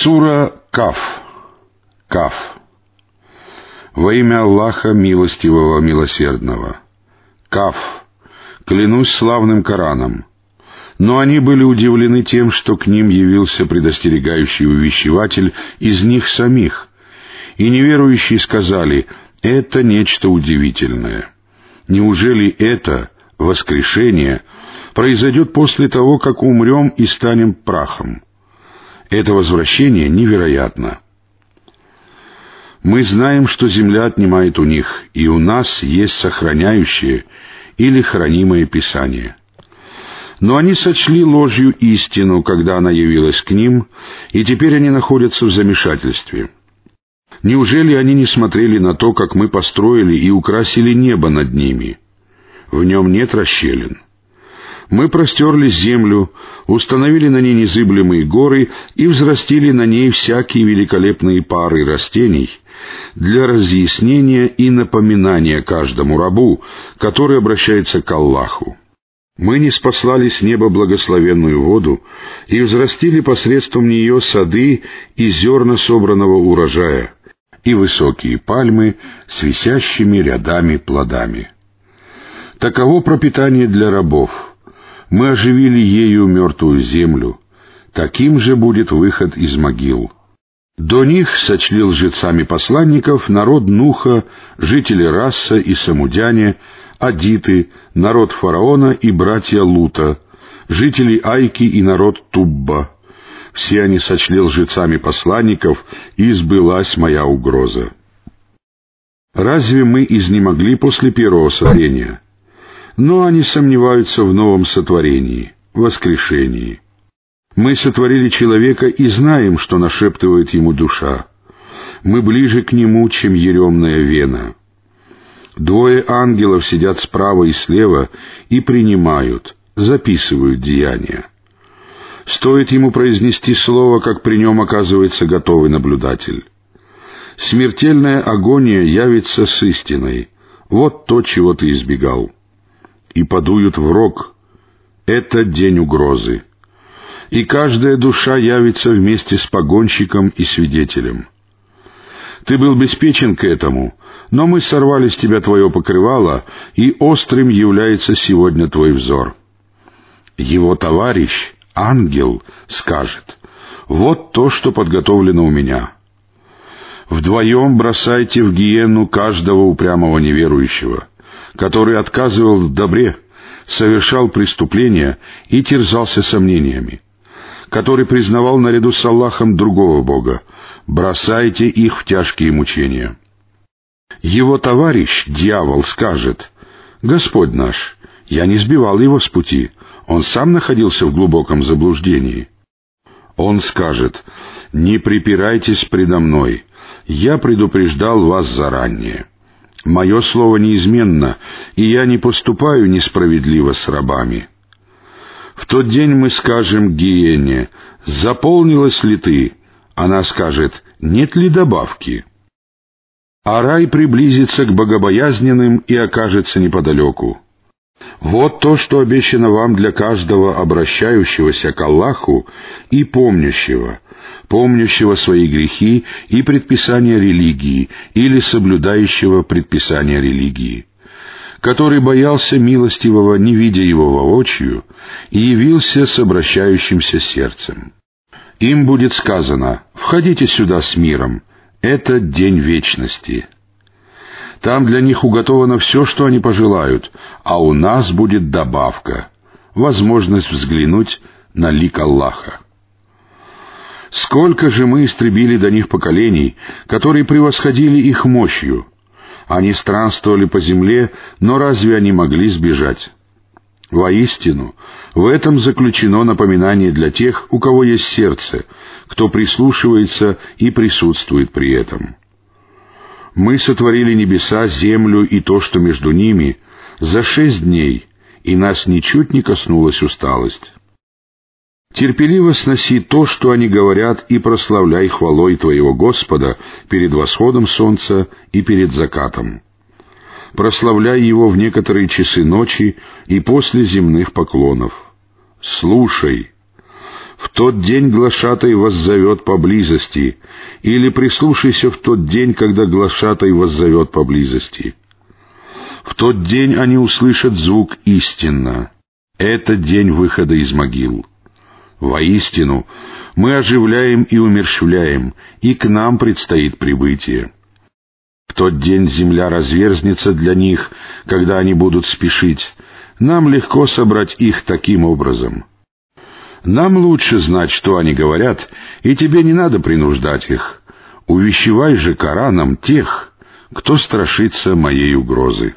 Сура Каф. Каф. Во имя Аллаха Милостивого Милосердного. Каф. Клянусь славным Кораном. Но они были удивлены тем, что к ним явился предостерегающий увещеватель из них самих. И неверующие сказали, это нечто удивительное. Неужели это, воскрешение, произойдет после того, как умрем и станем прахом? Это возвращение невероятно. Мы знаем, что земля отнимает у них, и у нас есть сохраняющее или хранимое Писание. Но они сочли ложью истину, когда она явилась к ним, и теперь они находятся в замешательстве. Неужели они не смотрели на то, как мы построили и украсили небо над ними? В нем нет расщелин. Мы простерли землю, установили на ней незыблемые горы и взрастили на ней всякие великолепные пары растений для разъяснения и напоминания каждому рабу, который обращается к Аллаху. Мы не спаслали с неба благословенную воду и взрастили посредством нее сады и зерна собранного урожая, и высокие пальмы с висящими рядами плодами. Таково пропитание для рабов — мы оживили ею мертвую землю. Таким же будет выход из могил. До них сочли лжецами посланников народ Нуха, жители Расса и Самудяне, Адиты, народ фараона и братья Лута, жители Айки и народ Тубба. Все они сочли лжецами посланников, и сбылась моя угроза. Разве мы изнемогли после первого сотворения? Но они сомневаются в новом сотворении, воскрешении. Мы сотворили человека и знаем, что нашептывает ему душа. Мы ближе к нему, чем еремная вена. Двое ангелов сидят справа и слева и принимают, записывают деяния. Стоит ему произнести слово, как при нем оказывается готовый наблюдатель. Смертельная агония явится с истиной. Вот то, чего ты избегал и подуют в рог. Это день угрозы. И каждая душа явится вместе с погонщиком и свидетелем. Ты был беспечен к этому, но мы сорвали с тебя твое покрывало, и острым является сегодня твой взор. Его товарищ, ангел, скажет, «Вот то, что подготовлено у меня». Вдвоем бросайте в гиену каждого упрямого неверующего — который отказывал в добре, совершал преступления и терзался сомнениями, который признавал наряду с Аллахом другого Бога, бросайте их в тяжкие мучения. Его товарищ, дьявол, скажет, «Господь наш, я не сбивал его с пути, он сам находился в глубоком заблуждении». Он скажет, «Не припирайтесь предо мной, я предупреждал вас заранее». Мое слово неизменно, и я не поступаю несправедливо с рабами. В тот день мы скажем Гиене, заполнилась ли ты? Она скажет, нет ли добавки? А рай приблизится к богобоязненным и окажется неподалеку. Вот то, что обещано вам для каждого обращающегося к Аллаху и помнящего, помнящего свои грехи и предписания религии или соблюдающего предписания религии, который боялся милостивого, не видя его воочию, и явился с обращающимся сердцем. Им будет сказано «Входите сюда с миром, это день вечности». Там для них уготовано все, что они пожелают, а у нас будет добавка — возможность взглянуть на лик Аллаха. Сколько же мы истребили до них поколений, которые превосходили их мощью. Они странствовали по земле, но разве они могли сбежать? Воистину, в этом заключено напоминание для тех, у кого есть сердце, кто прислушивается и присутствует при этом. Мы сотворили небеса, землю и то, что между ними, за шесть дней, и нас ничуть не коснулась усталость. Терпеливо сноси то, что они говорят, и прославляй хвалой Твоего Господа перед восходом солнца и перед закатом. Прославляй Его в некоторые часы ночи и после земных поклонов. Слушай, тот день глашатай воззовет поблизости, или прислушайся в тот день, когда глашатай воззовет поблизости. В тот день они услышат звук истинно. Это день выхода из могил. Воистину, мы оживляем и умерщвляем, и к нам предстоит прибытие. В тот день земля разверзнется для них, когда они будут спешить. Нам легко собрать их таким образом. Нам лучше знать, что они говорят, и тебе не надо принуждать их. Увещевай же Кораном тех, кто страшится моей угрозы.